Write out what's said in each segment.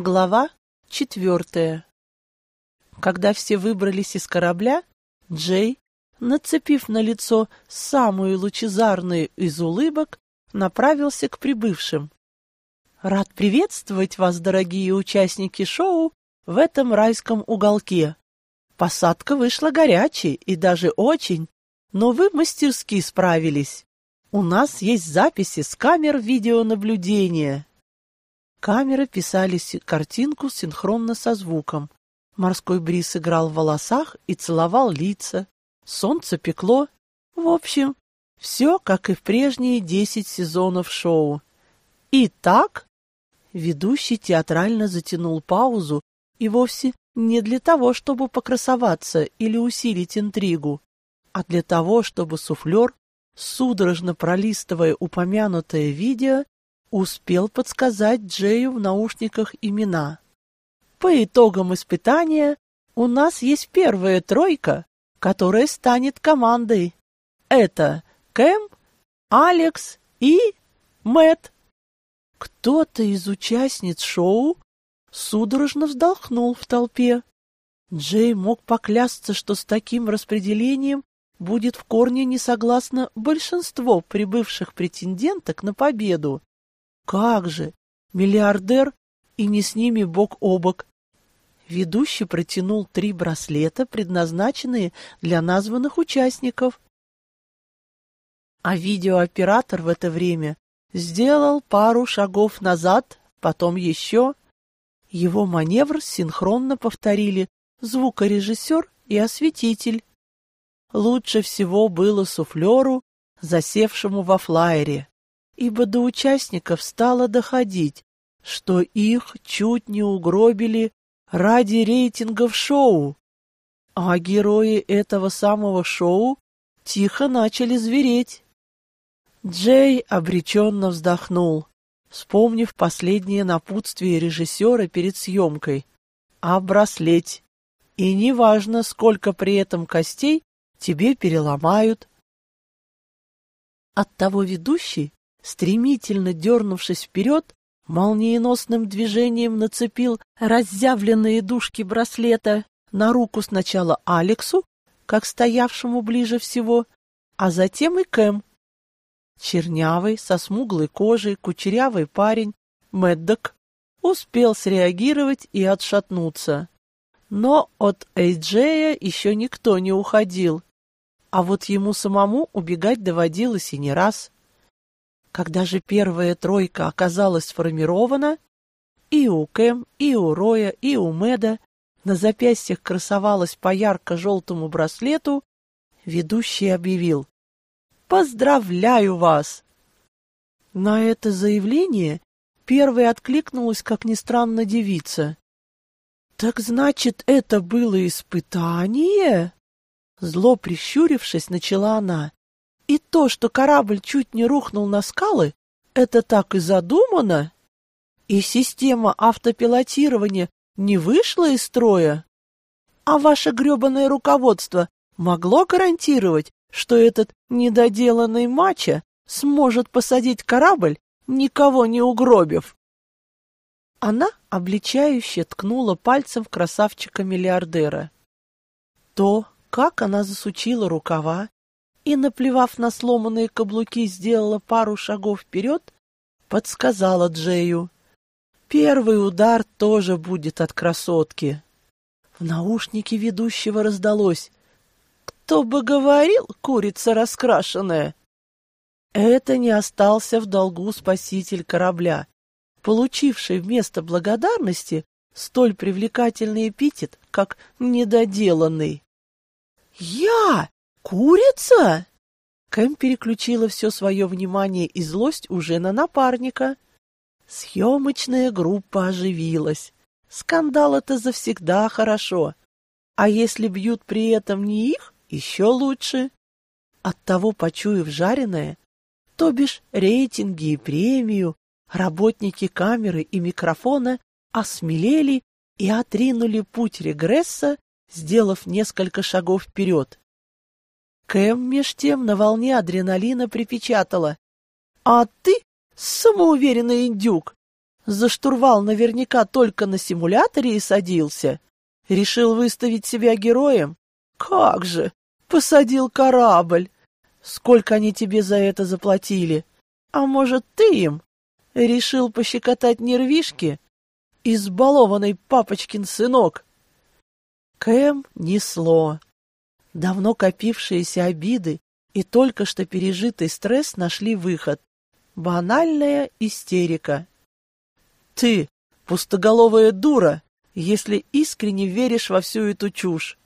Глава четвертая. Когда все выбрались из корабля, Джей, нацепив на лицо самую лучезарную из улыбок, направился к прибывшим. «Рад приветствовать вас, дорогие участники шоу, в этом райском уголке. Посадка вышла горячей и даже очень, но вы мастерски справились. У нас есть записи с камер видеонаблюдения». Камеры писали картинку синхронно со звуком. Морской бриз играл в волосах и целовал лица. Солнце пекло. В общем, все, как и в прежние десять сезонов шоу. Итак, ведущий театрально затянул паузу и вовсе не для того, чтобы покрасоваться или усилить интригу, а для того, чтобы суфлер, судорожно пролистывая упомянутое видео, успел подсказать Джею в наушниках имена. По итогам испытания у нас есть первая тройка, которая станет командой. Это Кэм, Алекс и Мэт. Кто-то из участниц шоу судорожно вздохнул в толпе. Джей мог поклясться, что с таким распределением будет в корне не согласно большинство прибывших претенденток на победу. Как же! Миллиардер и не с ними бок о бок. Ведущий протянул три браслета, предназначенные для названных участников. А видеооператор в это время сделал пару шагов назад, потом еще. Его маневр синхронно повторили звукорежиссер и осветитель. Лучше всего было суфлеру, засевшему во флайере ибо до участников стало доходить, что их чуть не угробили ради рейтингов шоу. А герои этого самого шоу тихо начали звереть. Джей обреченно вздохнул, вспомнив последнее напутствие режиссера перед съемкой. «Оброслеть. И неважно, сколько при этом костей тебе переломают». Оттого ведущий стремительно дернувшись вперед, молниеносным движением нацепил разъявленные дужки браслета на руку сначала Алексу, как стоявшему ближе всего, а затем и Кэм. Чернявый, со смуглой кожей, кучерявый парень, Мэддок, успел среагировать и отшатнуться. Но от Эйджея еще никто не уходил, а вот ему самому убегать доводилось и не раз. Когда же первая тройка оказалась сформирована, и у Кэм, и у Роя, и у Мэда на запястьях красовалась по ярко-желтому браслету, ведущий объявил «Поздравляю вас!». На это заявление первой откликнулась, как ни странно, девица. «Так значит, это было испытание?» Зло прищурившись, начала она. И то, что корабль чуть не рухнул на скалы, это так и задумано? И система автопилотирования не вышла из строя? А ваше гребаное руководство могло гарантировать, что этот недоделанный мачо сможет посадить корабль, никого не угробив? Она обличающе ткнула пальцем в красавчика-миллиардера. То, как она засучила рукава и, наплевав на сломанные каблуки, сделала пару шагов вперед, подсказала Джею. Первый удар тоже будет от красотки. В наушнике ведущего раздалось. Кто бы говорил, курица раскрашенная? Это не остался в долгу спаситель корабля, получивший вместо благодарности столь привлекательный эпитет, как «недоделанный». «Я! «Курица?» Кэм переключила все свое внимание и злость уже на напарника. Съемочная группа оживилась. Скандал это завсегда хорошо. А если бьют при этом не их, еще лучше. Оттого, почуяв жареное, то бишь рейтинги и премию, работники камеры и микрофона осмелели и отринули путь регресса, сделав несколько шагов вперед. Кэм меж тем на волне адреналина припечатала. «А ты самоуверенный индюк! За штурвал наверняка только на симуляторе и садился. Решил выставить себя героем? Как же! Посадил корабль! Сколько они тебе за это заплатили? А может, ты им? Решил пощекотать нервишки? Избалованный папочкин сынок! Кэм несло. Давно копившиеся обиды и только что пережитый стресс нашли выход. Банальная истерика. Ты, пустоголовая дура, если искренне веришь во всю эту чушь.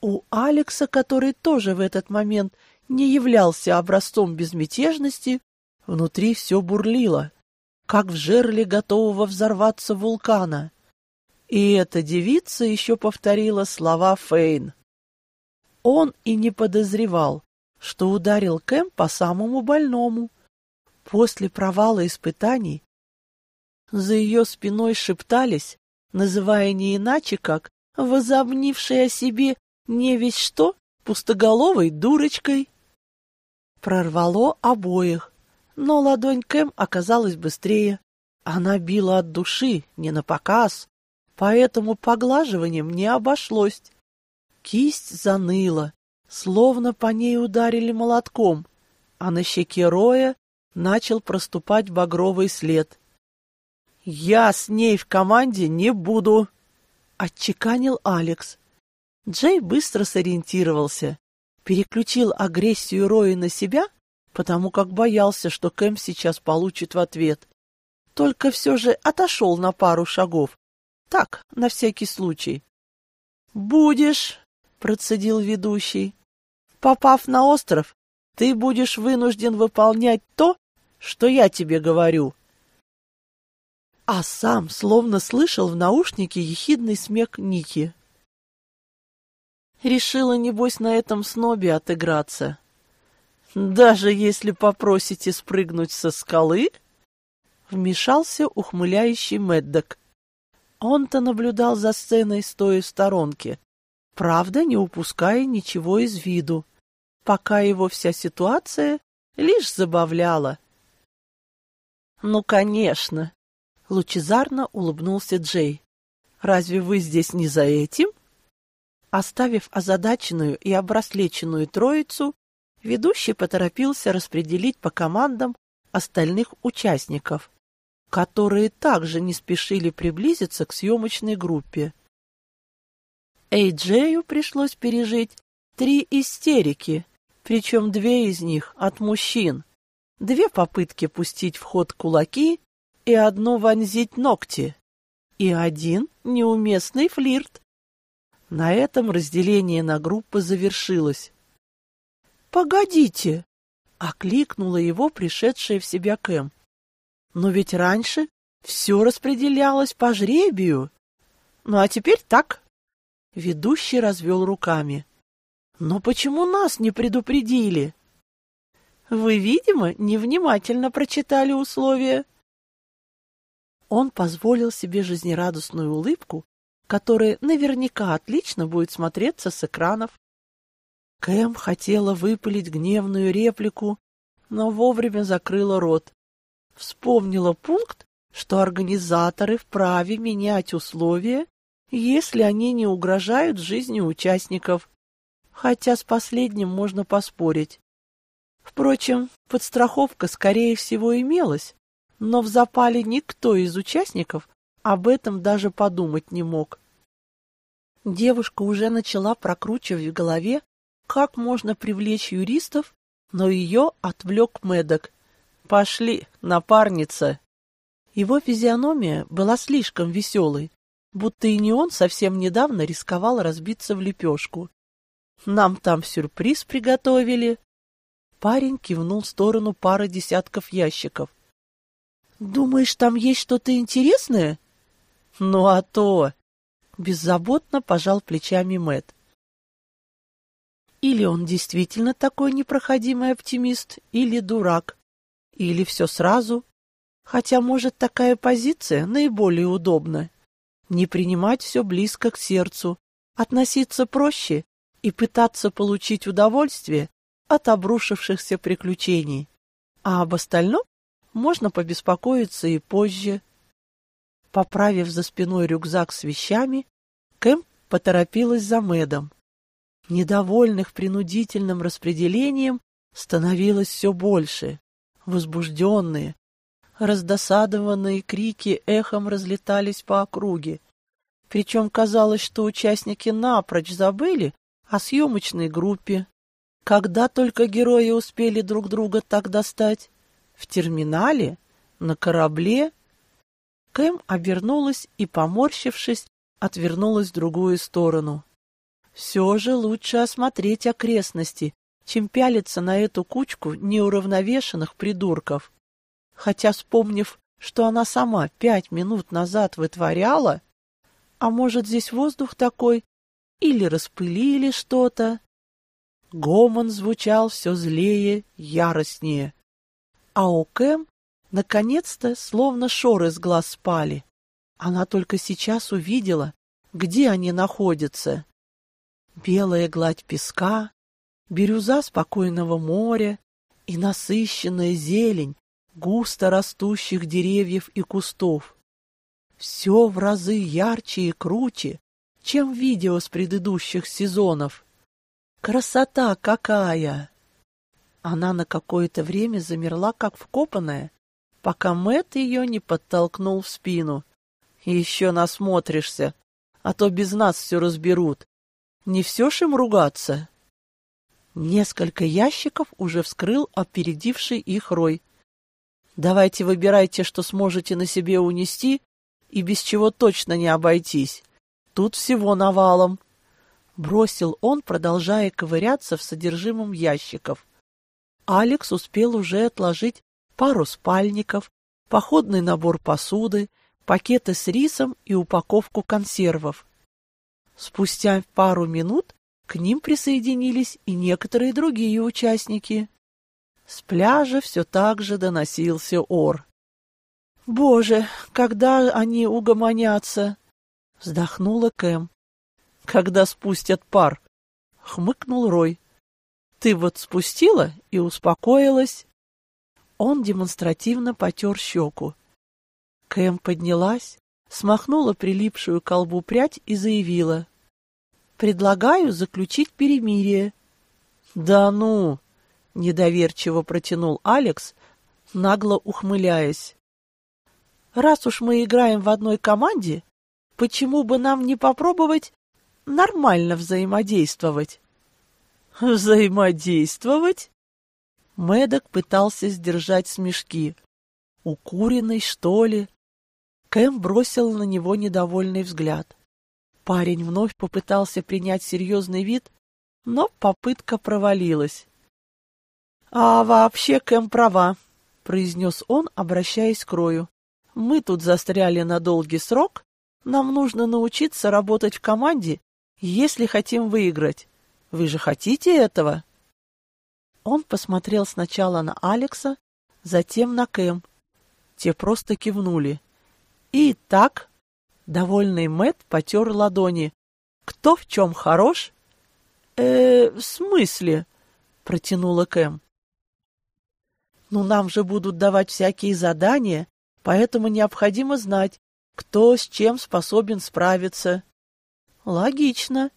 У Алекса, который тоже в этот момент не являлся образцом безмятежности, внутри все бурлило, как в жерле готового взорваться вулкана. И эта девица еще повторила слова Фейн. Он и не подозревал, что ударил Кэм по самому больному. После провала испытаний за ее спиной шептались, называя не иначе, как возомнившей о себе не весь что пустоголовой дурочкой. Прорвало обоих, но ладонь Кэм оказалась быстрее. Она била от души, не на показ, поэтому поглаживанием не обошлось. Кисть заныла, словно по ней ударили молотком, а на щеке Роя начал проступать багровый след. «Я с ней в команде не буду!» — отчеканил Алекс. Джей быстро сориентировался, переключил агрессию Роя на себя, потому как боялся, что Кэм сейчас получит в ответ. Только все же отошел на пару шагов. Так, на всякий случай. «Будешь!» — процедил ведущий. Попав на остров, ты будешь вынужден выполнять то, что я тебе говорю. А сам словно слышал в наушнике ехидный смех Ники. Решила, небось, на этом снобе отыграться. Даже если попросите спрыгнуть со скалы, вмешался ухмыляющий Меддок. Он-то наблюдал за сценой, стоя в сторонке правда не упуская ничего из виду, пока его вся ситуация лишь забавляла. «Ну, конечно!» — лучезарно улыбнулся Джей. «Разве вы здесь не за этим?» Оставив озадаченную и обраслеченную троицу, ведущий поторопился распределить по командам остальных участников, которые также не спешили приблизиться к съемочной группе. Эйджею пришлось пережить три истерики, причем две из них от мужчин, две попытки пустить в ход кулаки и одну вонзить ногти, и один неуместный флирт. На этом разделение на группы завершилось. «Погодите!» — окликнула его пришедшая в себя Кэм. «Но ведь раньше все распределялось по жребию. Ну а теперь так, Ведущий развел руками. «Но почему нас не предупредили?» «Вы, видимо, невнимательно прочитали условия». Он позволил себе жизнерадостную улыбку, которая наверняка отлично будет смотреться с экранов. Кэм хотела выпалить гневную реплику, но вовремя закрыла рот. Вспомнила пункт, что организаторы вправе менять условия если они не угрожают жизни участников, хотя с последним можно поспорить. Впрочем, подстраховка, скорее всего, имелась, но в запале никто из участников об этом даже подумать не мог. Девушка уже начала прокручивать в голове, как можно привлечь юристов, но ее отвлек Мэддок. «Пошли, напарница!» Его физиономия была слишком веселой, будто и не он совсем недавно рисковал разбиться в лепешку. Нам там сюрприз приготовили. Парень кивнул в сторону пары десятков ящиков. Думаешь, там есть что-то интересное? Ну а то! Беззаботно пожал плечами Мэт. Или он действительно такой непроходимый оптимист, или дурак, или все сразу. Хотя, может, такая позиция наиболее удобна не принимать все близко к сердцу, относиться проще и пытаться получить удовольствие от обрушившихся приключений. А об остальном можно побеспокоиться и позже. Поправив за спиной рюкзак с вещами, Кэм поторопилась за Мэдом. Недовольных принудительным распределением становилось все больше. Возбужденные, раздосадованные крики эхом разлетались по округе. Причем казалось, что участники напрочь забыли о съемочной группе. Когда только герои успели друг друга так достать? В терминале? На корабле? Кэм обернулась и, поморщившись, отвернулась в другую сторону. Все же лучше осмотреть окрестности, чем пялиться на эту кучку неуравновешенных придурков. Хотя, вспомнив, что она сама пять минут назад вытворяла, а может, здесь воздух такой, или распылили что-то, гомон звучал все злее, яростнее. А у Кэм наконец-то словно шоры с глаз спали. Она только сейчас увидела, где они находятся. Белая гладь песка, бирюза спокойного моря и насыщенная зелень густо растущих деревьев и кустов. Все в разы ярче и круче, чем видео с предыдущих сезонов. Красота какая! Она на какое-то время замерла, как вкопанная, пока Мэт ее не подтолкнул в спину. Еще насмотришься, а то без нас все разберут. Не все ж им ругаться? Несколько ящиков уже вскрыл опередивший их Рой. Давайте выбирайте, что сможете на себе унести, и без чего точно не обойтись. Тут всего навалом. Бросил он, продолжая ковыряться в содержимом ящиков. Алекс успел уже отложить пару спальников, походный набор посуды, пакеты с рисом и упаковку консервов. Спустя пару минут к ним присоединились и некоторые другие участники. С пляжа все так же доносился ор. «Боже, когда они угомонятся!» — вздохнула Кэм. «Когда спустят пар!» — хмыкнул Рой. «Ты вот спустила и успокоилась!» Он демонстративно потер щеку. Кэм поднялась, смахнула прилипшую колбу прядь и заявила. «Предлагаю заключить перемирие». «Да ну!» — недоверчиво протянул Алекс, нагло ухмыляясь. «Раз уж мы играем в одной команде, почему бы нам не попробовать нормально взаимодействовать?» «Взаимодействовать?» Мэддок пытался сдержать смешки. «Укуренный, что ли?» Кэм бросил на него недовольный взгляд. Парень вновь попытался принять серьезный вид, но попытка провалилась. «А вообще Кэм права», — произнес он, обращаясь к Рою. «Мы тут застряли на долгий срок. Нам нужно научиться работать в команде, если хотим выиграть. Вы же хотите этого?» Он посмотрел сначала на Алекса, затем на Кэм. Те просто кивнули. И так, довольный Мэт потер ладони. Кто в чем хорош? Э, в смысле? Протянула Кэм. Ну, нам же будут давать всякие задания, поэтому необходимо знать, кто с чем способен справиться. Логично,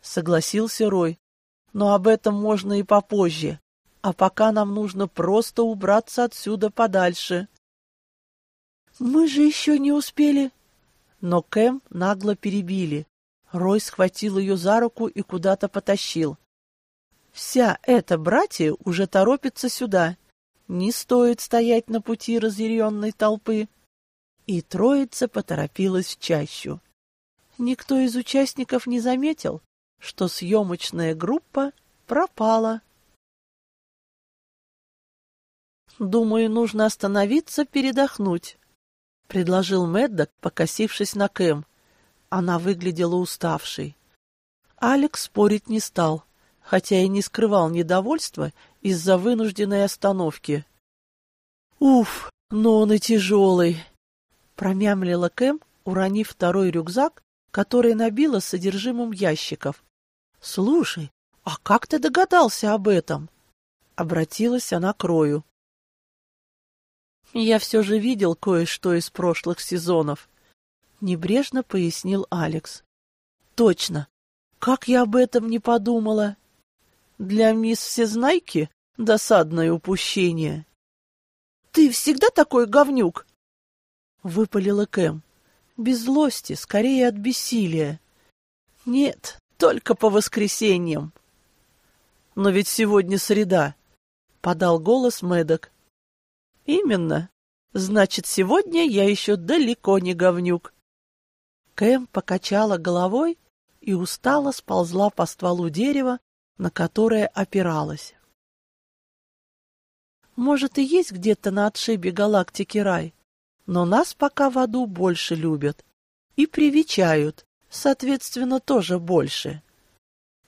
согласился Рой. Но об этом можно и попозже. А пока нам нужно просто убраться отсюда подальше. «Мы же еще не успели...» Но Кэм нагло перебили. Рой схватил ее за руку и куда-то потащил. «Вся эта братья уже торопится сюда. Не стоит стоять на пути разъяренной толпы». И троица поторопилась в чащу. Никто из участников не заметил, что съемочная группа пропала. «Думаю, нужно остановиться передохнуть», — предложил Мэддок, покосившись на Кэм. Она выглядела уставшей. Алекс спорить не стал, хотя и не скрывал недовольства из-за вынужденной остановки. «Уф, но он и тяжелый!» — промямлила Кэм, уронив второй рюкзак, который набила содержимым ящиков. «Слушай, а как ты догадался об этом?» Обратилась она к Рою. Я все же видел кое-что из прошлых сезонов. — небрежно пояснил Алекс. «Точно! Как я об этом не подумала! Для мисс Всезнайки досадное упущение!» «Ты всегда такой говнюк?» — выпалила Кэм. Без злости, скорее от бессилия. «Нет, только по воскресеньям!» «Но ведь сегодня среда!» — подал голос Мэддок. «Именно. Значит, сегодня я еще далеко не говнюк». Кэм покачала головой и устало сползла по стволу дерева, на которое опиралась. Может, и есть где-то на отшибе галактики рай, но нас пока в аду больше любят и привечают, соответственно, тоже больше.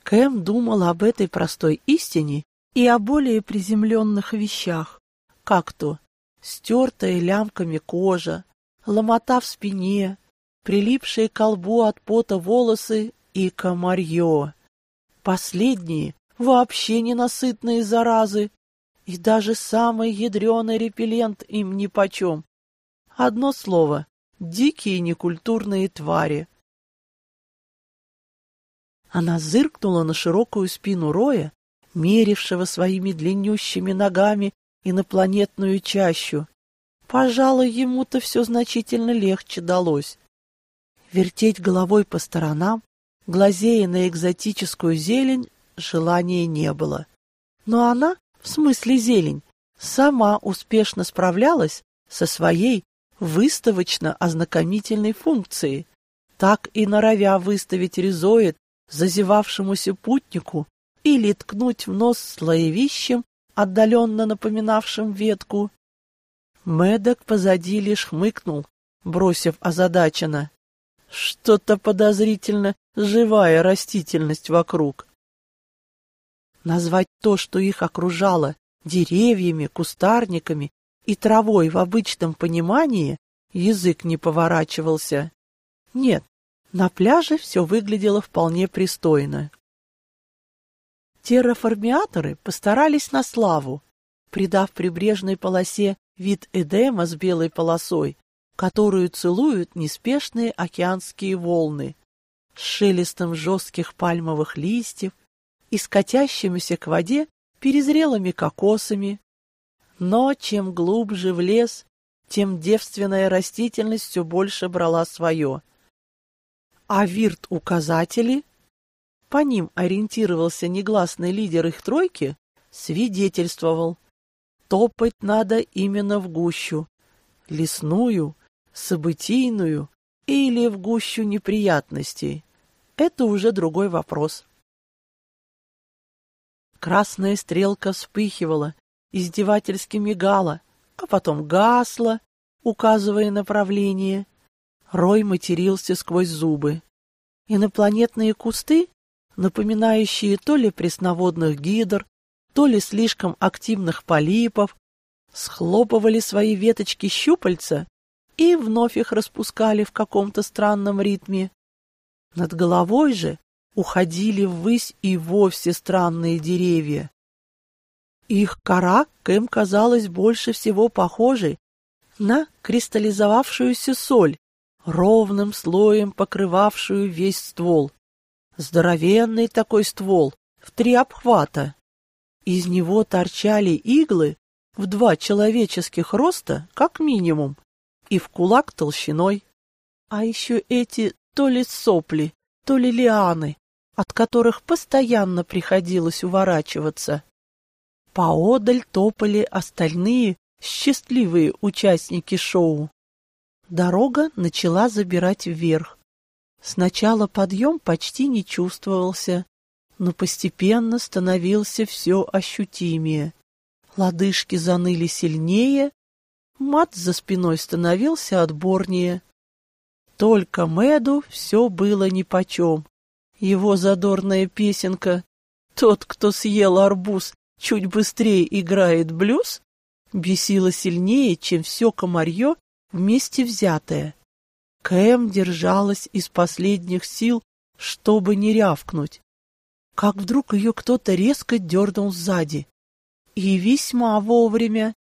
Кэм думал об этой простой истине и о более приземленных вещах, как то стертая лямками кожа, ломота в спине, прилипшие к колбу от пота волосы и комарье. Последние вообще ненасытные заразы, и даже самый ядреный репеллент им нипочем. Одно слово — дикие некультурные твари. Она зыркнула на широкую спину Роя, мерившего своими длиннющими ногами инопланетную чащу. Пожалуй, ему-то все значительно легче далось. Вертеть головой по сторонам, глазея на экзотическую зелень, желания не было. Но она, в смысле зелень, сама успешно справлялась со своей выставочно-ознакомительной функцией, так и норовя выставить ризоид зазевавшемуся путнику или ткнуть в нос слоевищем, отдаленно напоминавшим ветку. Мэддок позади лишь хмыкнул, бросив озадаченно. Что-то подозрительно живая растительность вокруг. Назвать то, что их окружало, деревьями, кустарниками и травой в обычном понимании, язык не поворачивался. Нет, на пляже все выглядело вполне пристойно. Терраформиаторы постарались на славу, придав прибрежной полосе вид Эдема с белой полосой, которую целуют неспешные океанские волны, с шелестом жестких пальмовых листьев и скатящимися к воде перезрелыми кокосами. Но чем глубже в лес, тем девственная растительность все больше брала свое. А вирт-указатели по ним ориентировался негласный лидер их тройки, свидетельствовал. Топать надо именно в гущу, лесную, событийную или в гущу неприятностей. Это уже другой вопрос. Красная стрелка вспыхивала, издевательски мигала, а потом гасла, указывая направление. Рой матерился сквозь зубы. Инопланетные кусты напоминающие то ли пресноводных гидр, то ли слишком активных полипов, схлопывали свои веточки щупальца и вновь их распускали в каком-то странном ритме. Над головой же уходили ввысь и вовсе странные деревья. Их кора Кэм казалась больше всего похожей на кристаллизовавшуюся соль, ровным слоем покрывавшую весь ствол. Здоровенный такой ствол, в три обхвата. Из него торчали иглы в два человеческих роста, как минимум, и в кулак толщиной. А еще эти то ли сопли, то ли лианы, от которых постоянно приходилось уворачиваться. Поодаль топали остальные счастливые участники шоу. Дорога начала забирать вверх. Сначала подъем почти не чувствовался, но постепенно становился все ощутимее. Лодыжки заныли сильнее, мат за спиной становился отборнее. Только Мэду все было нипочем. Его задорная песенка «Тот, кто съел арбуз, чуть быстрее играет блюз» бесила сильнее, чем все комарье вместе взятое. Кэм держалась из последних сил, чтобы не рявкнуть. Как вдруг ее кто-то резко дернул сзади. И весьма вовремя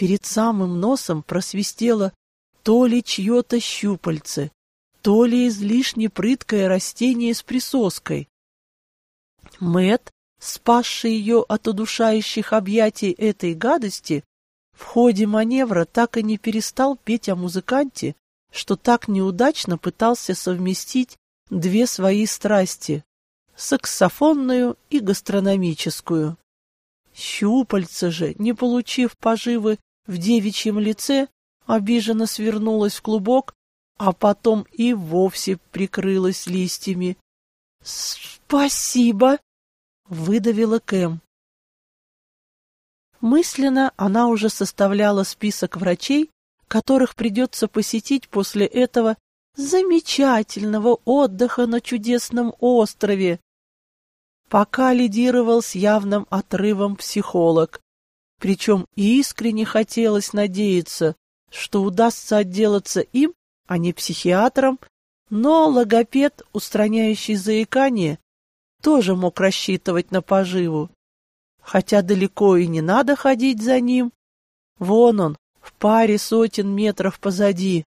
перед самым носом просвистело то ли чье-то щупальце, то ли излишне прыткое растение с присоской. Мэт, спасший ее от удушающих объятий этой гадости, в ходе маневра так и не перестал петь о музыканте, что так неудачно пытался совместить две свои страсти — саксофонную и гастрономическую. Щупальца же, не получив поживы в девичьем лице, обиженно свернулась в клубок, а потом и вовсе прикрылась листьями. «Спасибо!» — выдавила Кэм. Мысленно она уже составляла список врачей, которых придется посетить после этого замечательного отдыха на чудесном острове. Пока лидировал с явным отрывом психолог, причем искренне хотелось надеяться, что удастся отделаться им, а не психиатром, но логопед, устраняющий заикание, тоже мог рассчитывать на поживу. Хотя далеко и не надо ходить за ним. Вон он, в паре сотен метров позади.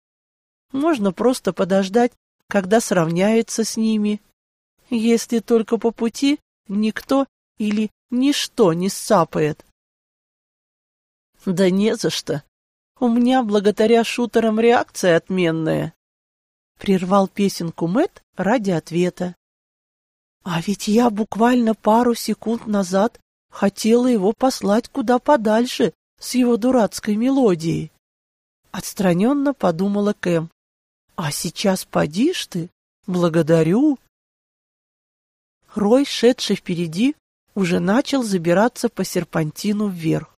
Можно просто подождать, когда сравняется с ними. Если только по пути никто или ничто не сцапает. Да не за что. У меня благодаря шутерам реакция отменная. Прервал песенку Мэт ради ответа. А ведь я буквально пару секунд назад хотела его послать куда подальше с его дурацкой мелодией. Отстраненно подумала Кэм. А сейчас подишь ты? Благодарю. Рой, шедший впереди, уже начал забираться по серпантину вверх.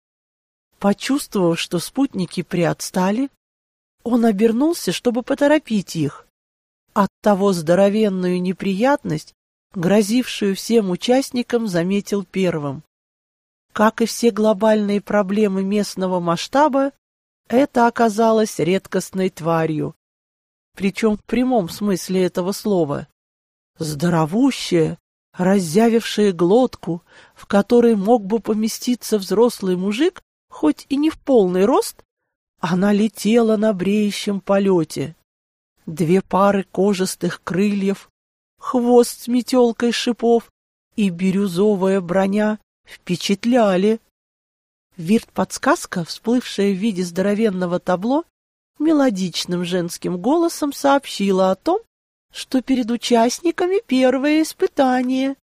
Почувствовав, что спутники приотстали, он обернулся, чтобы поторопить их. Оттого здоровенную неприятность, грозившую всем участникам, заметил первым. Как и все глобальные проблемы местного масштаба, это оказалось редкостной тварью. Причем в прямом смысле этого слова. Здоровущая, разъявившая глотку, в которой мог бы поместиться взрослый мужик, хоть и не в полный рост, она летела на бреющем полете. Две пары кожистых крыльев, хвост с метелкой шипов и бирюзовая броня впечатляли. Вирт-подсказка, всплывшая в виде здоровенного табло, мелодичным женским голосом сообщила о том, что перед участниками первое испытание.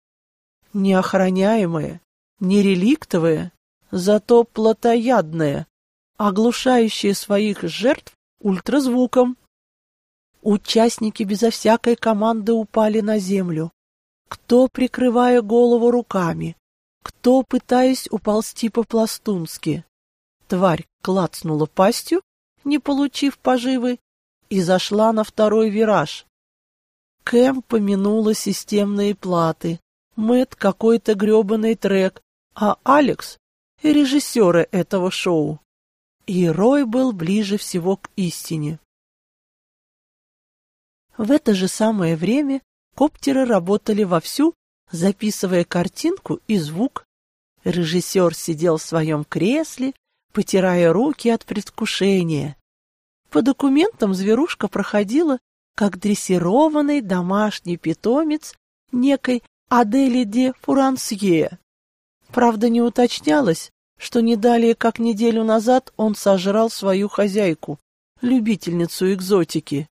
Неохраняемое, нереликтовое, зато плотоядное, оглушающее своих жертв ультразвуком. Участники безо всякой команды упали на землю. Кто, прикрывая голову руками, кто, пытаясь уползти по-пластунски. Тварь клацнула пастью, не получив поживы, и зашла на второй вираж. Кэм помянула системные платы, Мэт какой-то грёбаный трек, а Алекс и режиссеры этого шоу. И Рой был ближе всего к истине. В это же самое время коптеры работали вовсю, записывая картинку и звук. Режиссер сидел в своем кресле, потирая руки от предвкушения. По документам зверушка проходила как дрессированный домашний питомец некой Адели де Фурансье. Правда, не уточнялось, что не далее, как неделю назад, он сожрал свою хозяйку, любительницу экзотики,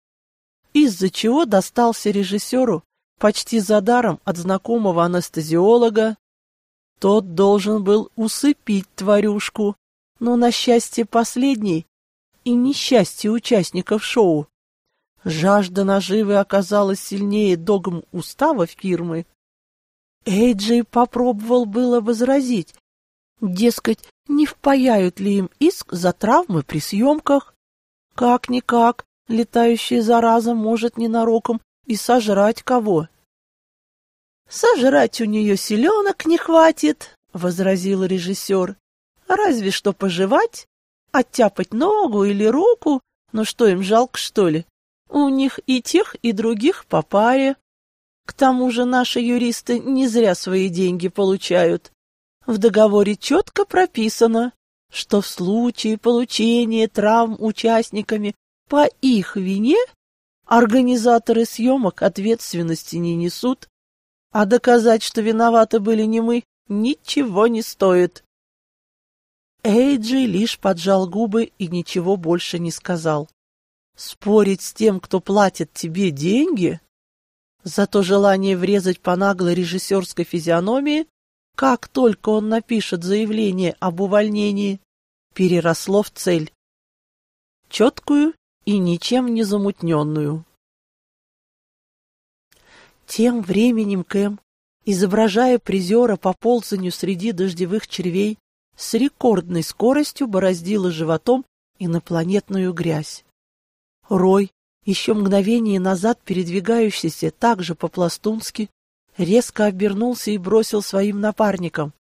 из-за чего достался режиссеру почти за даром от знакомого анестезиолога. Тот должен был усыпить тварюшку, но на счастье последней и несчастье участников шоу. Жажда наживы оказалась сильнее догм устава фирмы, Эйджей попробовал было возразить, дескать, не впаяют ли им иск за травмы при съемках. Как-никак, летающая зараза может ненароком и сожрать кого. «Сожрать у нее селенок не хватит», — возразил режиссер. «Разве что пожевать, оттяпать ногу или руку, ну что им жалко, что ли? У них и тех, и других по паре». К тому же наши юристы не зря свои деньги получают. В договоре четко прописано, что в случае получения травм участниками по их вине Организаторы съемок ответственности не несут, а доказать, что виноваты были не мы, ничего не стоит. Эйджи лишь поджал губы и ничего больше не сказал. Спорить с тем, кто платит тебе деньги? Зато желание врезать по наглой режиссерской физиономии, как только он напишет заявление об увольнении, переросло в цель. Четкую и ничем не замутненную. Тем временем Кэм, изображая призера по ползанию среди дождевых червей, с рекордной скоростью бороздила животом инопланетную грязь. Рой, еще мгновение назад передвигающийся так же по-пластунски, резко обернулся и бросил своим напарникам.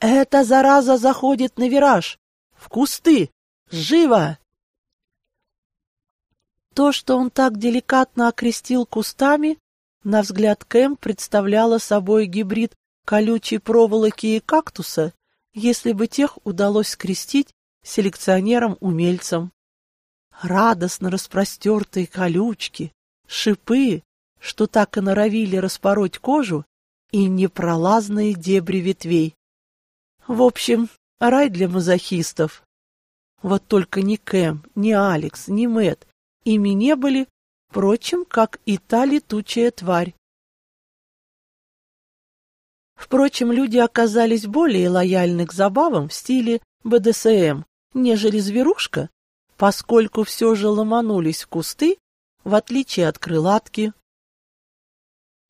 «Эта зараза заходит на вираж! В кусты! Живо!» То, что он так деликатно окрестил кустами, на взгляд Кэм представляло собой гибрид колючей проволоки и кактуса, если бы тех удалось скрестить селекционерам-умельцам радостно распростертые колючки, шипы, что так и норовили распороть кожу, и непролазные дебри ветвей. В общем, рай для мазохистов. Вот только ни Кэм, ни Алекс, ни Мэт ими не были, впрочем, как и та летучая тварь. Впрочем, люди оказались более лояльны к забавам в стиле БДСМ, нежели зверушка, поскольку все же ломанулись в кусты, в отличие от крылатки.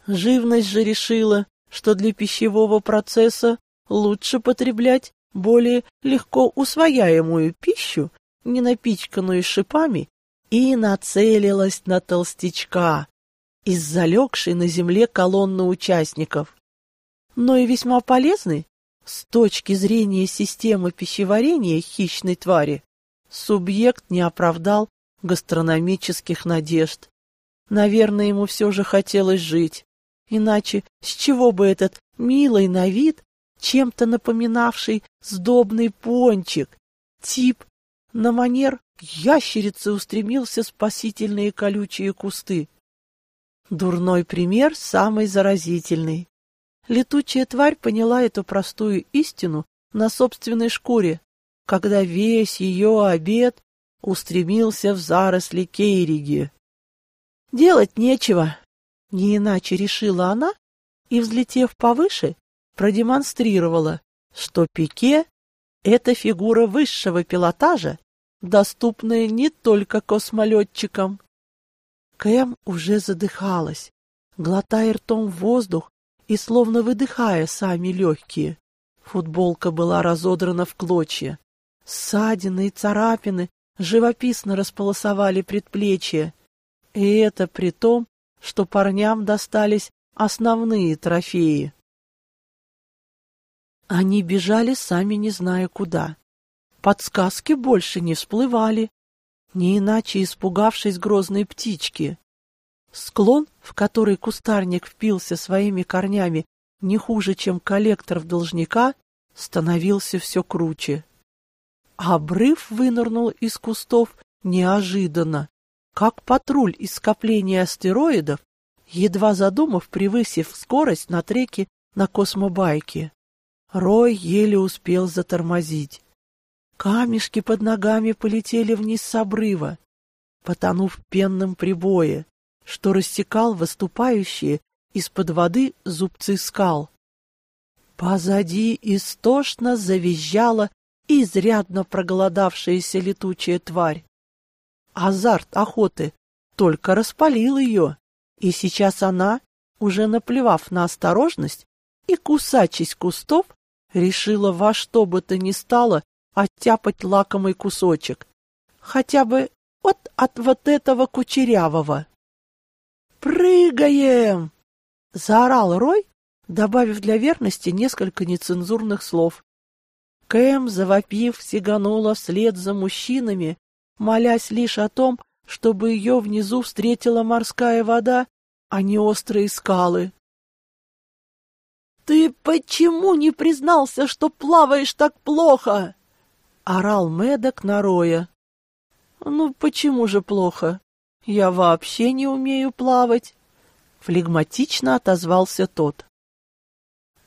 Живность же решила, что для пищевого процесса лучше потреблять более легко усвояемую пищу, не напичканную шипами, и нацелилась на толстячка из залегшей на земле колонны участников. Но и весьма полезный с точки зрения системы пищеварения хищной твари. Субъект не оправдал гастрономических надежд. Наверное, ему все же хотелось жить. Иначе с чего бы этот милый на вид, чем-то напоминавший сдобный пончик, тип на манер ящерицы устремился в спасительные колючие кусты? Дурной пример самый заразительный. Летучая тварь поняла эту простую истину на собственной шкуре когда весь ее обед устремился в заросли Кейриги. Делать нечего, не иначе решила она и, взлетев повыше, продемонстрировала, что пике — это фигура высшего пилотажа, доступная не только космолетчикам. Кэм уже задыхалась, глотая ртом воздух и словно выдыхая сами легкие. Футболка была разодрана в клочья. Ссадины и царапины живописно располосовали предплечья. И это при том, что парням достались основные трофеи. Они бежали сами не зная куда. Подсказки больше не всплывали, не иначе испугавшись грозной птички. Склон, в который кустарник впился своими корнями не хуже, чем коллектор в должника, становился все круче. Обрыв вынырнул из кустов неожиданно, как патруль из скопления астероидов, едва задумав, превысив скорость на треке на космобайке. Рой еле успел затормозить. Камешки под ногами полетели вниз с обрыва, потонув в пенном прибое, что рассекал выступающие из-под воды зубцы скал. Позади истошно завизжала изрядно проголодавшаяся летучая тварь. Азарт охоты только распалил ее, и сейчас она, уже наплевав на осторожность и кусачись кустов, решила во что бы то ни стало оттяпать лакомый кусочек, хотя бы вот от вот этого кучерявого. «Прыгаем!» — заорал Рой, добавив для верности несколько нецензурных слов. Кэм, завопив, сиганула вслед за мужчинами, молясь лишь о том, чтобы ее внизу встретила морская вода, а не острые скалы. «Ты почему не признался, что плаваешь так плохо?» — орал Мэддок на Роя. «Ну, почему же плохо? Я вообще не умею плавать. Флегматично отозвался тот.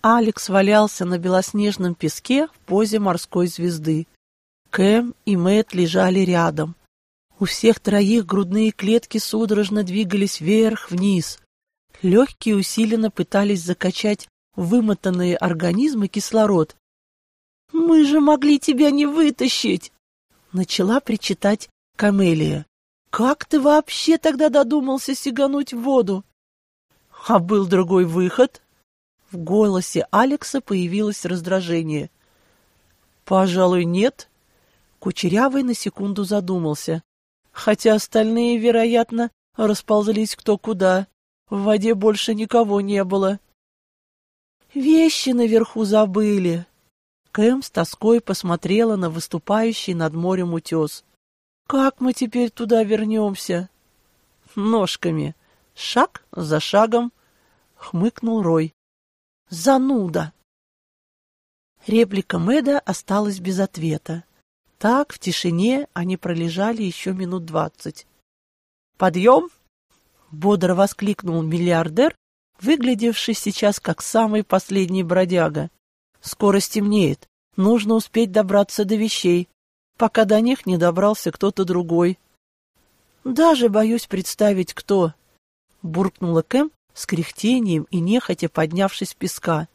Алекс валялся на белоснежном песке в позе морской звезды. Кэм и Мэт лежали рядом. У всех троих грудные клетки судорожно двигались вверх-вниз. Легкие усиленно пытались закачать вымотанные организмы кислород. «Мы же могли тебя не вытащить!» Начала причитать Камелия. «Как ты вообще тогда додумался сигануть в воду?» «А был другой выход?» В голосе Алекса появилось раздражение. «Пожалуй, нет». Кучерявый на секунду задумался. Хотя остальные, вероятно, расползлись кто куда. В воде больше никого не было. «Вещи наверху забыли». Кэм с тоской посмотрела на выступающий над морем утес. «Как мы теперь туда вернемся?» «Ножками. Шаг за шагом», — хмыкнул Рой. Зануда!» Реплика Мэда осталась без ответа. Так, в тишине, они пролежали еще минут двадцать. «Подъем!» — бодро воскликнул миллиардер, выглядевший сейчас как самый последний бродяга. «Скоро стемнеет. Нужно успеть добраться до вещей, пока до них не добрался кто-то другой». «Даже боюсь представить, кто!» — буркнула Кэм, с кряхтением и нехотя поднявшись песка.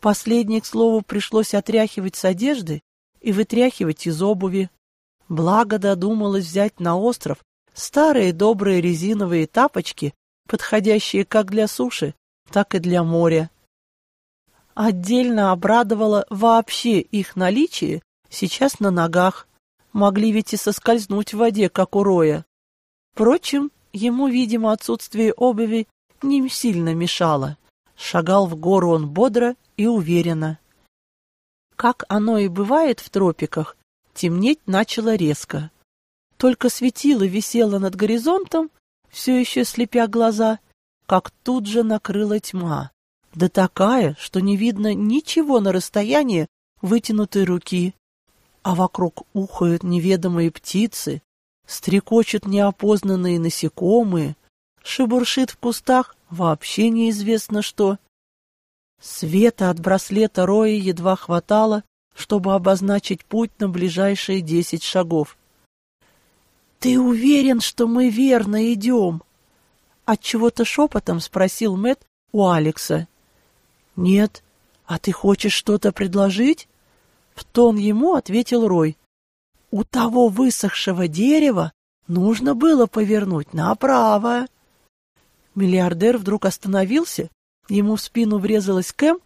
Последний, к слову, пришлось отряхивать с одежды и вытряхивать из обуви. Благо додумалась взять на остров старые добрые резиновые тапочки, подходящие как для суши, так и для моря. Отдельно обрадовало вообще их наличие сейчас на ногах. Могли ведь и соскользнуть в воде, как у Роя. Впрочем, ему, видимо, отсутствие обуви не сильно мешало. Шагал в гору он бодро и уверенно. Как оно и бывает в тропиках, темнеть начало резко. Только светило висело над горизонтом, все еще слепя глаза, как тут же накрыла тьма. Да такая, что не видно ничего на расстоянии вытянутой руки. А вокруг ухают неведомые птицы, стрекочут неопознанные насекомые, шебуршит в кустах вообще неизвестно что. Света от браслета Роя едва хватало, чтобы обозначить путь на ближайшие десять шагов. «Ты уверен, что мы верно идем?» Отчего-то шепотом спросил Мэт у Алекса. «Нет. А ты хочешь что-то предложить?» В тон ему ответил Рой. «У того высохшего дерева нужно было повернуть направо». Миллиардер вдруг остановился, ему в спину врезалась Кэм,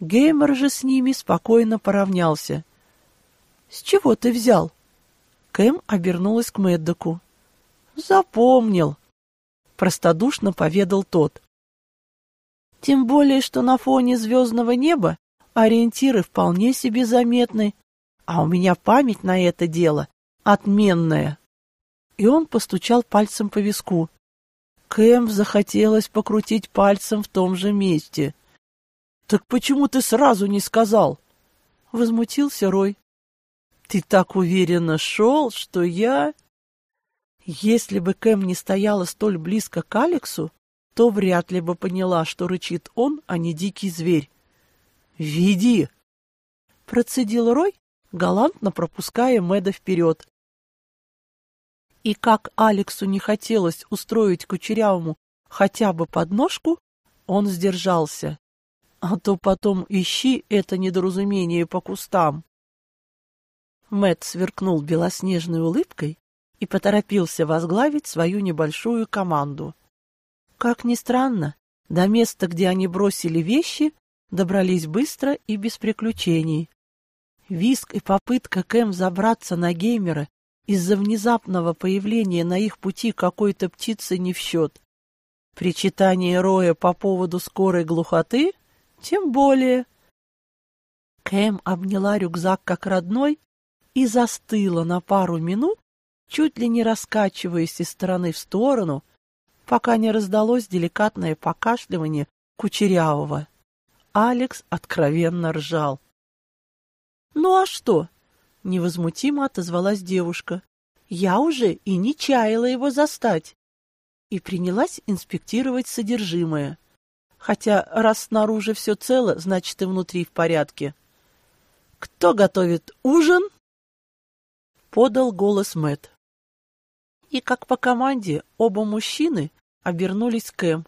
Геймер же с ними спокойно поравнялся. «С чего ты взял?» Кэм обернулась к Мэддоку. «Запомнил», — простодушно поведал тот. «Тем более, что на фоне звездного неба ориентиры вполне себе заметны, а у меня память на это дело отменная». И он постучал пальцем по виску. Кэм захотелось покрутить пальцем в том же месте. «Так почему ты сразу не сказал?» Возмутился Рой. «Ты так уверенно шел, что я...» Если бы Кэм не стояла столь близко к Алексу, то вряд ли бы поняла, что рычит он, а не дикий зверь. «Веди!» Процедил Рой, галантно пропуская Мэда вперед. И как Алексу не хотелось устроить Кучерявому хотя бы подножку, он сдержался. А то потом ищи это недоразумение по кустам. Мэт сверкнул белоснежной улыбкой и поторопился возглавить свою небольшую команду. Как ни странно, до места, где они бросили вещи, добрались быстро и без приключений. Виск и попытка Кэм забраться на геймера из-за внезапного появления на их пути какой-то птицы не в счет. Причитание Роя по поводу скорой глухоты тем более. Кэм обняла рюкзак как родной и застыла на пару минут, чуть ли не раскачиваясь из стороны в сторону, пока не раздалось деликатное покашливание кучерявого. Алекс откровенно ржал. «Ну а что? — невозмутимо отозвалась девушка. «Я уже и не чаяла его застать. и принялась инспектировать содержимое. Хотя раз снаружи все цело, значит и внутри в порядке. «Кто готовит ужин?» Подал голос Мэт. И как по команде оба мужчины обернулись к Эм.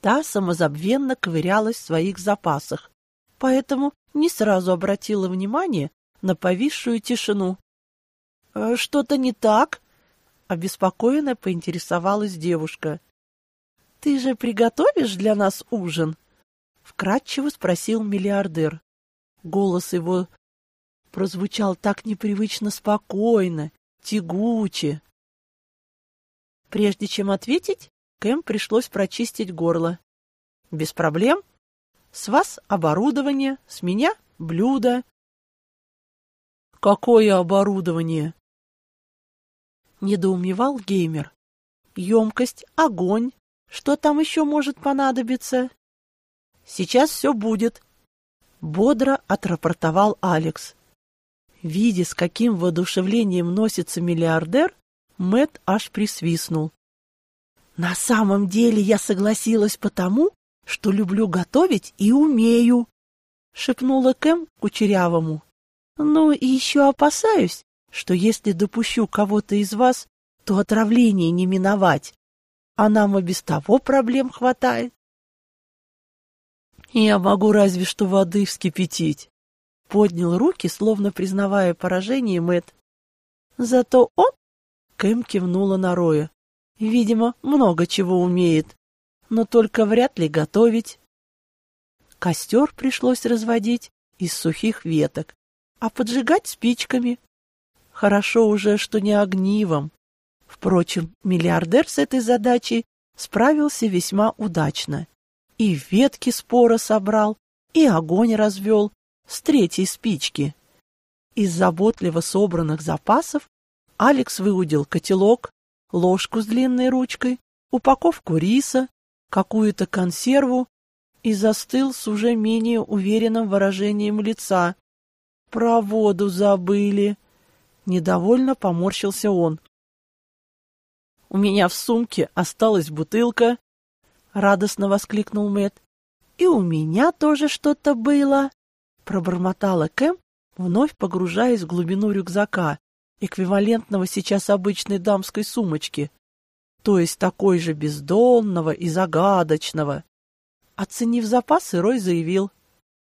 Та самозабвенно ковырялась в своих запасах, поэтому не сразу обратила внимание на повисшую тишину. «Э, «Что-то не так?» — обеспокоенно поинтересовалась девушка. «Ты же приготовишь для нас ужин?» — вкратчиво спросил миллиардер. Голос его прозвучал так непривычно спокойно, тягуче. Прежде чем ответить, Кэм пришлось прочистить горло. «Без проблем. С вас оборудование, с меня блюдо». «Какое оборудование?» Недоумевал геймер. «Емкость, огонь. Что там еще может понадобиться?» «Сейчас все будет», — бодро отрапортовал Алекс. Видя, с каким воодушевлением носится миллиардер, Мэт аж присвистнул. «На самом деле я согласилась потому, что люблю готовить и умею», — шепнула Кэм Кучерявому. «Ну и еще опасаюсь, что если допущу кого-то из вас, то отравление не миновать, а нам и без того проблем хватает». «Я могу разве что воды вскипятить», — поднял руки, словно признавая поражение Мэт. «Зато он Кэм кивнула на Роя. Видимо, много чего умеет, но только вряд ли готовить. Костер пришлось разводить из сухих веток, а поджигать спичками. Хорошо уже, что не огнивом. Впрочем, миллиардер с этой задачей справился весьма удачно. И ветки спора собрал, и огонь развел с третьей спички. Из заботливо собранных запасов Алекс выудил котелок, ложку с длинной ручкой, упаковку риса, какую-то консерву и застыл с уже менее уверенным выражением лица. «Про воду забыли!» Недовольно поморщился он. «У меня в сумке осталась бутылка!» — радостно воскликнул Мэт. «И у меня тоже что-то было!» — пробормотала Кэм, вновь погружаясь в глубину рюкзака, эквивалентного сейчас обычной дамской сумочки, то есть такой же бездонного и загадочного. Оценив запасы, Рой заявил,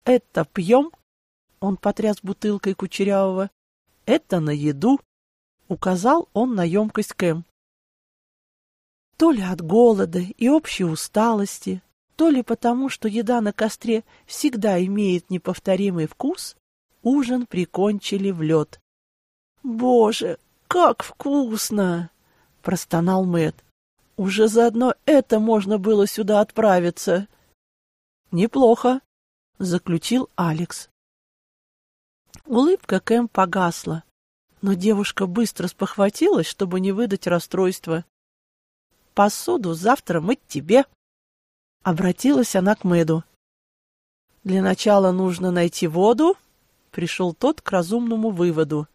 «Это пьем?» Он потряс бутылкой кучерявого. «Это на еду», — указал он на емкость Кэм. То ли от голода и общей усталости, то ли потому, что еда на костре всегда имеет неповторимый вкус, ужин прикончили в лед. «Боже, как вкусно!» — простонал Мэт. «Уже заодно это можно было сюда отправиться». «Неплохо», — заключил Алекс. Улыбка Кэм погасла, но девушка быстро спохватилась, чтобы не выдать расстройства. «Посуду завтра мыть тебе», — обратилась она к Мэду. «Для начала нужно найти воду», — пришел тот к разумному выводу.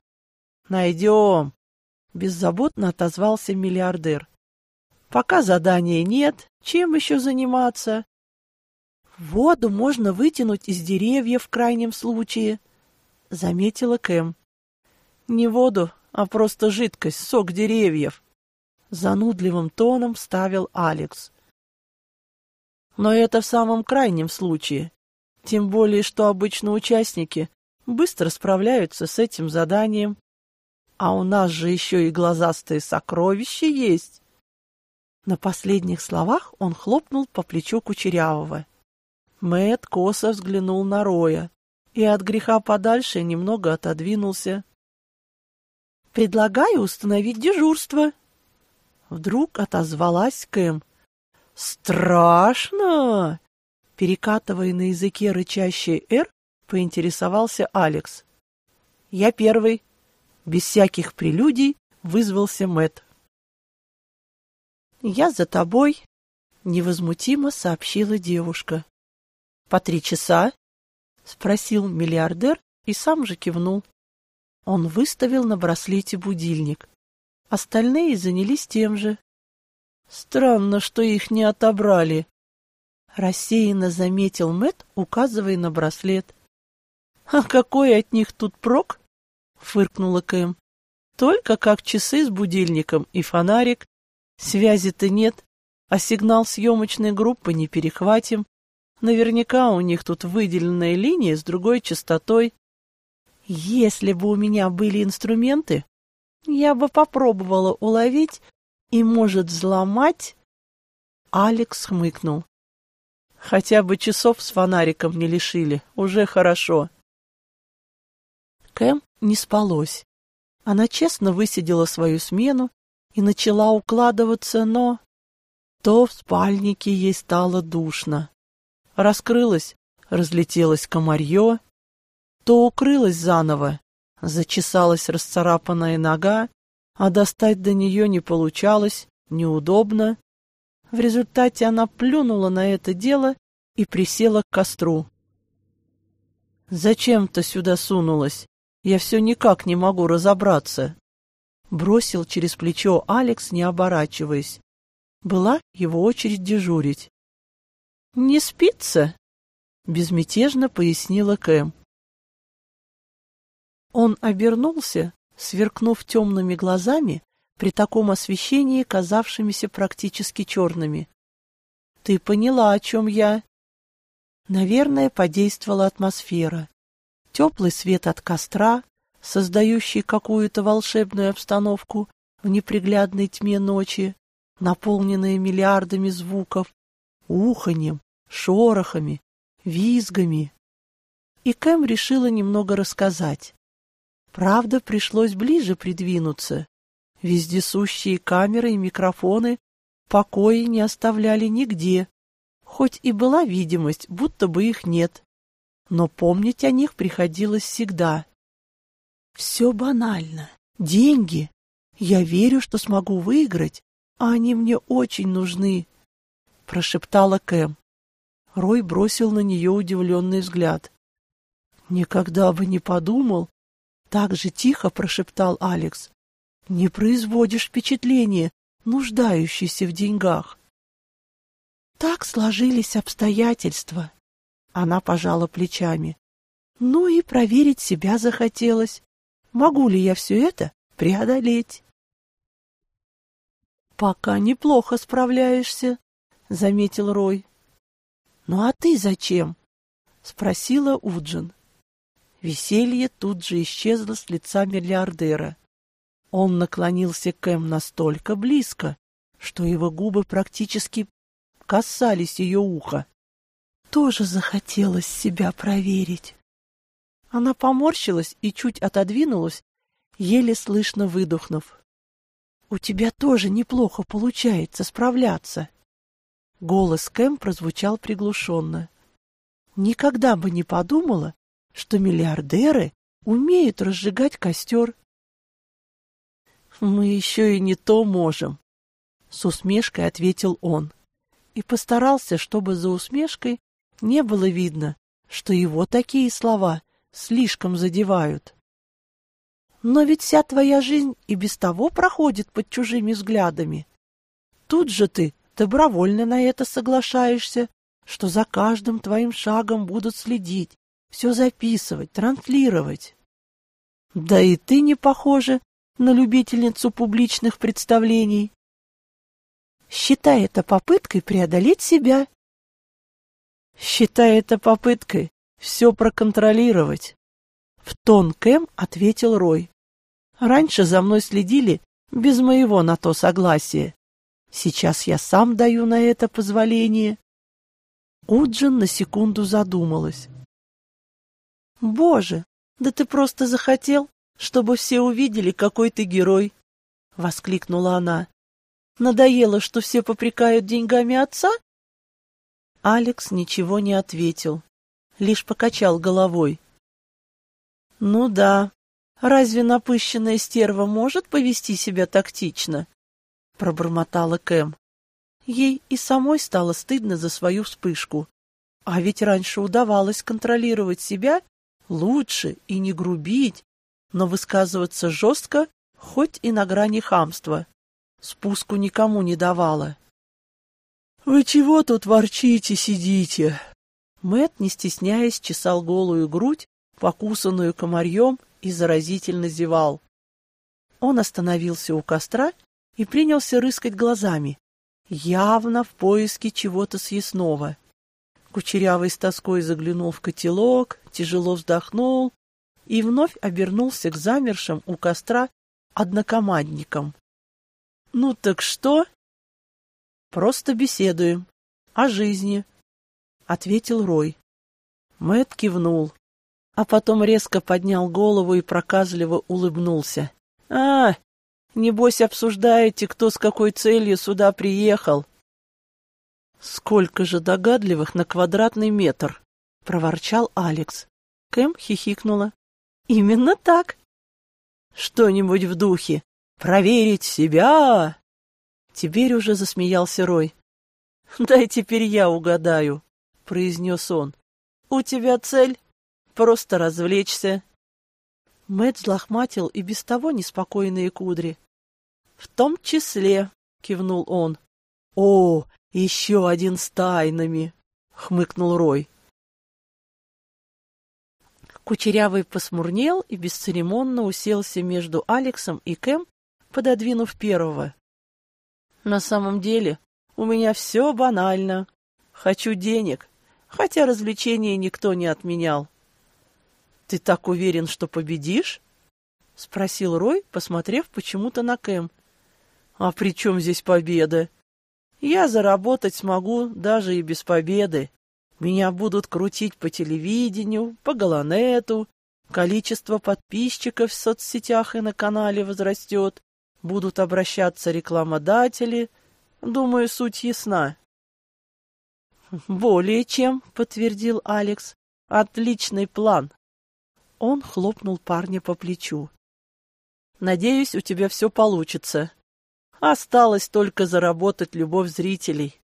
«Найдем!» — беззаботно отозвался миллиардер. «Пока задания нет, чем еще заниматься?» «Воду можно вытянуть из деревьев в крайнем случае», — заметила Кэм. «Не воду, а просто жидкость, сок деревьев», — занудливым тоном ставил Алекс. «Но это в самом крайнем случае, тем более, что обычно участники быстро справляются с этим заданием а у нас же еще и глазастые сокровища есть. На последних словах он хлопнул по плечу Кучерявого. Мэт косо взглянул на Роя и от греха подальше немного отодвинулся. «Предлагаю установить дежурство». Вдруг отозвалась Кэм. «Страшно!» Перекатывая на языке рычащий «Р», поинтересовался Алекс. «Я первый», без всяких прелюдий вызвался Мэт. «Я за тобой», — невозмутимо сообщила девушка. «По три часа?» — спросил миллиардер и сам же кивнул. Он выставил на браслете будильник. Остальные занялись тем же. Странно, что их не отобрали. Рассеянно заметил Мэт, указывая на браслет. А какой от них тут прок? Фыркнула Кэм. Только как часы с будильником и фонарик. Связи-то нет, а сигнал съемочной группы не перехватим. Наверняка у них тут выделенная линия с другой частотой. Если бы у меня были инструменты, я бы попробовала уловить и, может, взломать. Алекс хмыкнул. Хотя бы часов с фонариком не лишили, уже хорошо. Кэм не спалось. Она честно высидела свою смену и начала укладываться, но... То в спальнике ей стало душно. Раскрылось, разлетелось комарье, то укрылось заново, зачесалась расцарапанная нога, а достать до нее не получалось, неудобно. В результате она плюнула на это дело и присела к костру. «Зачем-то сюда сунулась? Я все никак не могу разобраться». Бросил через плечо Алекс, не оборачиваясь. Была его очередь дежурить. «Не спится?» — безмятежно пояснила Кэм. Он обернулся, сверкнув темными глазами, при таком освещении казавшимися практически черными. «Ты поняла, о чем я?» Наверное, подействовала атмосфера. Теплый свет от костра, создающий какую-то волшебную обстановку в неприглядной тьме ночи, наполненные миллиардами звуков, уханьем, шорохами, визгами. И Кэм решила немного рассказать. Правда, пришлось ближе придвинуться. Вездесущие камеры и микрофоны покоя не оставляли нигде, хоть и была видимость, будто бы их нет. Но помнить о них приходилось всегда. Все банально. Деньги. Я верю, что смогу выиграть, а они мне очень нужны прошептала Кэм. Рой бросил на нее удивленный взгляд. «Никогда бы не подумал!» Так же тихо прошептал Алекс. «Не производишь впечатления, нуждающийся в деньгах». «Так сложились обстоятельства», — она пожала плечами. «Ну и проверить себя захотелось. Могу ли я все это преодолеть?» «Пока неплохо справляешься», — заметил Рой. «Ну а ты зачем?» — спросила Уджин. Веселье тут же исчезло с лица миллиардера. Он наклонился к Эм настолько близко, что его губы практически касались ее уха. Тоже захотелось себя проверить. Она поморщилась и чуть отодвинулась, еле слышно выдохнув. — У тебя тоже неплохо получается справляться. Голос Кэм прозвучал приглушенно. Никогда бы не подумала, что миллиардеры умеют разжигать костер. Мы еще и не то можем, с усмешкой ответил он. И постарался, чтобы за усмешкой не было видно, что его такие слова слишком задевают. Но ведь вся твоя жизнь и без того проходит под чужими взглядами. Тут же ты добровольно на это соглашаешься, что за каждым твоим шагом будут следить, все записывать, транслировать. Да и ты не похожа на любительницу публичных представлений. Считай это попыткой преодолеть себя. Считай это попыткой все проконтролировать. В тон Кэм ответил Рой. Раньше за мной следили без моего на то согласия. Сейчас я сам даю на это позволение. Уджин на секунду задумалась. «Боже, да ты просто захотел, чтобы все увидели, какой ты герой!» — воскликнула она. «Надоело, что все попрекают деньгами отца?» Алекс ничего не ответил, лишь покачал головой. «Ну да, разве напыщенная стерва может повести себя тактично?» Пробормотала Кэм. Ей и самой стало стыдно за свою вспышку. А ведь раньше удавалось контролировать себя лучше и не грубить, но высказываться жестко, хоть и на грани хамства. спуску никому не давала. «Вы чего тут ворчите, сидите?» Мэт, не стесняясь, чесал голую грудь, покусанную комарьем, и заразительно зевал. Он остановился у костра и принялся рыскать глазами, явно в поиске чего-то съестного. Кучерявый с тоской заглянул в котелок, тяжело вздохнул и вновь обернулся к замершим у костра однокомандникам. — Ну так что? — Просто беседуем. О жизни, — ответил Рой. Мэт кивнул, а потом резко поднял голову и проказливо улыбнулся. — А, небось обсуждаете, кто с какой целью сюда приехал. — Сколько же догадливых на квадратный метр! — проворчал Алекс. Кэм хихикнула. — Именно так. — Что-нибудь в духе. Проверить себя! Теперь уже засмеялся Рой. — Дай теперь я угадаю, — произнес он. — У тебя цель? Просто развлечься. Мэтт взлохматил и без того неспокойные кудри. — В том числе, — кивнул он. — О, еще один с тайнами, — хмыкнул Рой. Кучерявый посмурнел и бесцеремонно уселся между Алексом и Кэм, пододвинув первого. На самом деле у меня все банально. Хочу денег, хотя развлечения никто не отменял. «Ты так уверен, что победишь?» — спросил Рой, посмотрев почему-то на Кэм. «А при чем здесь победа? Я заработать смогу даже и без победы. Меня будут крутить по телевидению, по Галанету, количество подписчиков в соцсетях и на канале возрастет, будут обращаться рекламодатели. Думаю, суть ясна. «Более чем», — подтвердил Алекс. «Отличный план». Он хлопнул парня по плечу. «Надеюсь, у тебя все получится. Осталось только заработать любовь зрителей».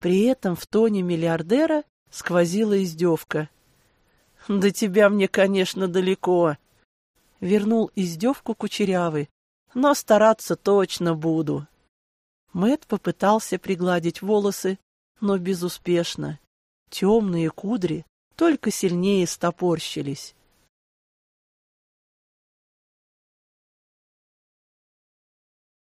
При этом в тоне миллиардера сквозила издевка. «До тебя мне, конечно, далеко», — вернул издевку кучерявый, но стараться точно буду. Мэт попытался пригладить волосы, но безуспешно. Темные кудри только сильнее стопорщились.